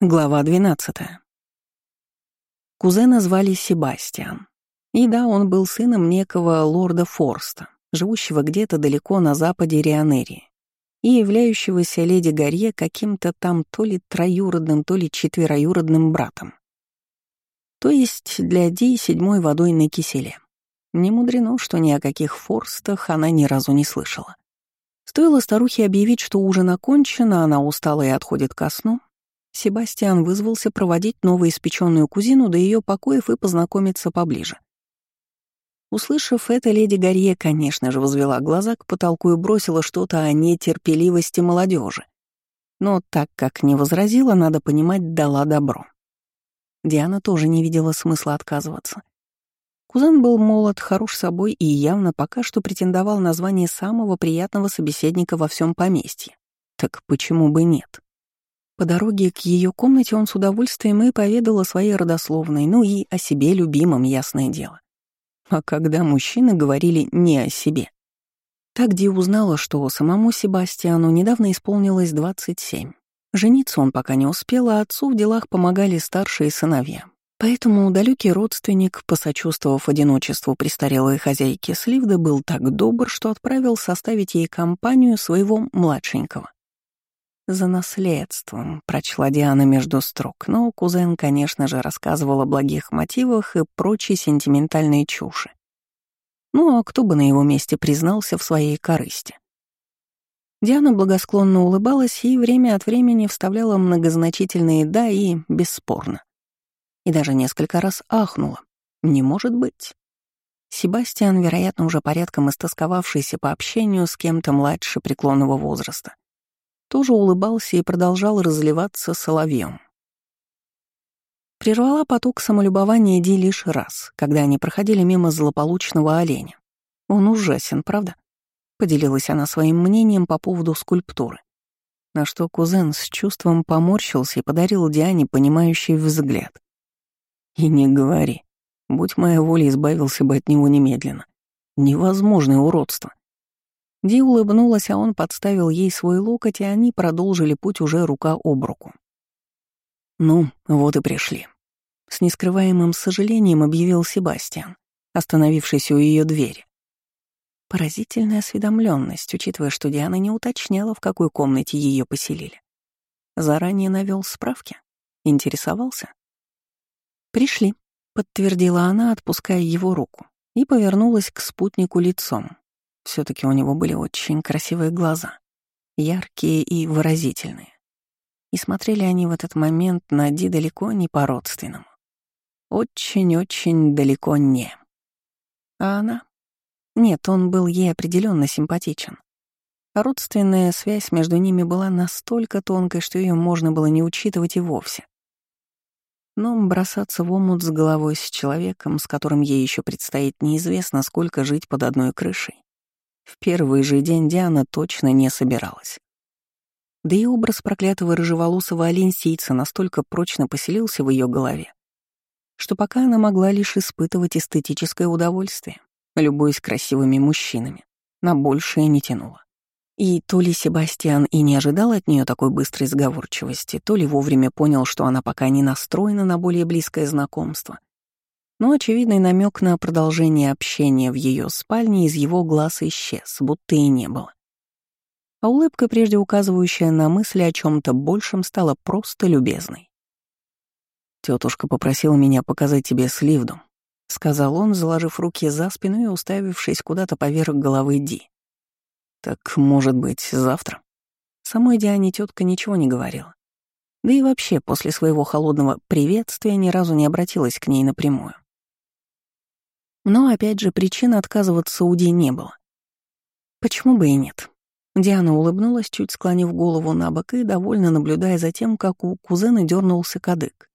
Глава 12. Кузена звали Себастьян. И да, он был сыном некого лорда Форста, живущего где-то далеко на западе Рианерии, и являющегося леди Гарье каким-то там то ли троюродным, то ли четвероюродным братом. То есть для Ди седьмой водой на киселе. Не мудрено, что ни о каких Форстах она ни разу не слышала. Стоило старухе объявить, что ужин окончен, а она устала и отходит ко сну, Себастьян вызвался проводить новоиспеченную кузину до ее покоев и познакомиться поближе. Услышав это, леди Гарье, конечно же, возвела глаза к потолку и бросила что-то о нетерпеливости молодежи. Но так как не возразила, надо понимать, дала добро. Диана тоже не видела смысла отказываться. Кузен был молод, хорош собой и явно пока что претендовал на звание самого приятного собеседника во всем поместье. Так почему бы нет? По дороге к ее комнате он с удовольствием и поведал о своей родословной, ну и о себе любимом, ясное дело. А когда мужчины говорили не о себе. Так Ди узнала, что самому Себастьяну недавно исполнилось 27. Жениться он пока не успел, а отцу в делах помогали старшие сыновья. Поэтому далекий родственник, посочувствовав одиночеству престарелой хозяйки Сливды, был так добр, что отправил составить ей компанию своего младшенького. «За наследством», — прочла Диана между строк, но кузен, конечно же, рассказывал о благих мотивах и прочей сентиментальной чуши. Ну а кто бы на его месте признался в своей корысти? Диана благосклонно улыбалась и время от времени вставляла многозначительные «да» и «бесспорно». И даже несколько раз ахнула. «Не может быть». Себастьян, вероятно, уже порядком истосковавшийся по общению с кем-то младше преклонного возраста, тоже улыбался и продолжал разливаться соловьем. Прервала поток самолюбования Ди лишь раз, когда они проходили мимо злополучного оленя. Он ужасен, правда? Поделилась она своим мнением по поводу скульптуры. На что кузен с чувством поморщился и подарил Диане понимающий взгляд. «И не говори. Будь моя воля, избавился бы от него немедленно. Невозможное уродство. Ди улыбнулась, а он подставил ей свой локоть, и они продолжили путь уже рука об руку. «Ну, вот и пришли», — с нескрываемым сожалением объявил Себастьян, остановившись у ее двери. Поразительная осведомленность, учитывая, что Диана не уточняла, в какой комнате ее поселили. Заранее навел справки? Интересовался? «Пришли», — подтвердила она, отпуская его руку, и повернулась к спутнику лицом, все таки у него были очень красивые глаза, яркие и выразительные. И смотрели они в этот момент на Ди далеко не по-родственному. Очень-очень далеко не. А она? Нет, он был ей определенно симпатичен. Родственная связь между ними была настолько тонкой, что ее можно было не учитывать и вовсе. Но бросаться в омут с головой с человеком, с которым ей еще предстоит неизвестно, сколько жить под одной крышей, в первый же день Диана точно не собиралась. Да и образ проклятого рыжеволосого оленсийца настолько прочно поселился в ее голове, что пока она могла лишь испытывать эстетическое удовольствие, любуясь красивыми мужчинами, на большее не тянула. И то ли Себастьян и не ожидал от нее такой быстрой сговорчивости, то ли вовремя понял, что она пока не настроена на более близкое знакомство, но очевидный намек на продолжение общения в ее спальне из его глаз исчез, будто и не было. А улыбка, прежде указывающая на мысли о чем то большем, стала просто любезной. Тетушка попросила меня показать тебе сливду, сказал он, заложив руки за спину и уставившись куда-то поверх головы Ди. «Так, может быть, завтра?» Самой Диане тетка ничего не говорила. Да и вообще, после своего холодного приветствия ни разу не обратилась к ней напрямую. Но, опять же, причин отказываться у Ди не было. Почему бы и нет? Диана улыбнулась, чуть склонив голову на бок и довольно наблюдая за тем, как у кузена дернулся кадык.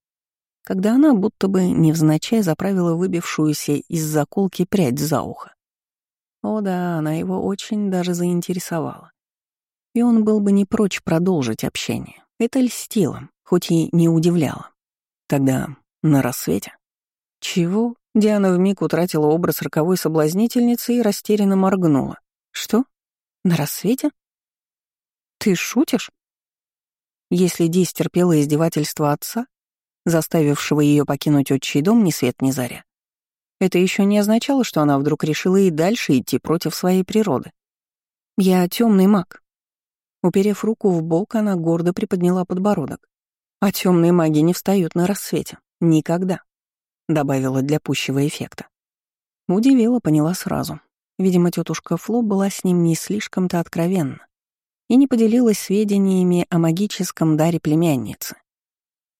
Когда она будто бы невзначай заправила выбившуюся из заколки прядь за ухо. О да, она его очень даже заинтересовала. И он был бы не прочь продолжить общение. Это льстило, хоть и не удивляло. Тогда на рассвете. Чего? Диана вмиг утратила образ роковой соблазнительницы и растерянно моргнула. «Что? На рассвете? Ты шутишь?» если Ди стерпела издевательство отца, заставившего ее покинуть отчий дом ни свет ни заря, это еще не означало, что она вдруг решила и дальше идти против своей природы. «Я темный маг». Уперев руку в бок, она гордо приподняла подбородок. «А темные маги не встают на рассвете. Никогда», — добавила для пущего эффекта. Удивила, поняла сразу. Видимо, тетушка Фло была с ним не слишком-то откровенна и не поделилась сведениями о магическом даре племянницы.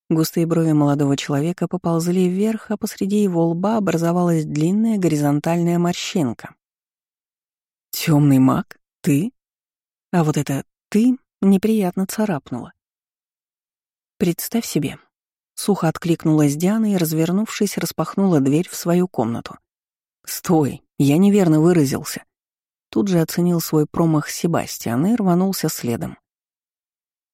Густые брови молодого человека поползли вверх, а посреди его лба образовалась длинная горизонтальная морщинка. Темный маг? Ты?» А вот это «ты» неприятно царапнуло. «Представь себе». Сухо откликнулась Диана и, развернувшись, распахнула дверь в свою комнату. «Стой, я неверно выразился». Тут же оценил свой промах Себастьян и рванулся следом.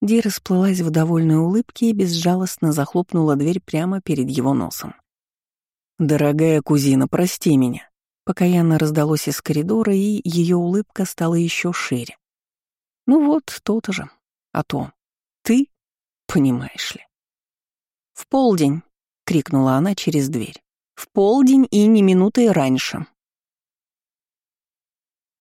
Ди расплылась в довольной улыбке и безжалостно захлопнула дверь прямо перед его носом. «Дорогая кузина, прости меня», покаянно раздалось из коридора, и ее улыбка стала еще шире. «Ну вот, то-то же. А то. Ты? Понимаешь ли». «В полдень!» — крикнула она через дверь. «В полдень и не минуты раньше.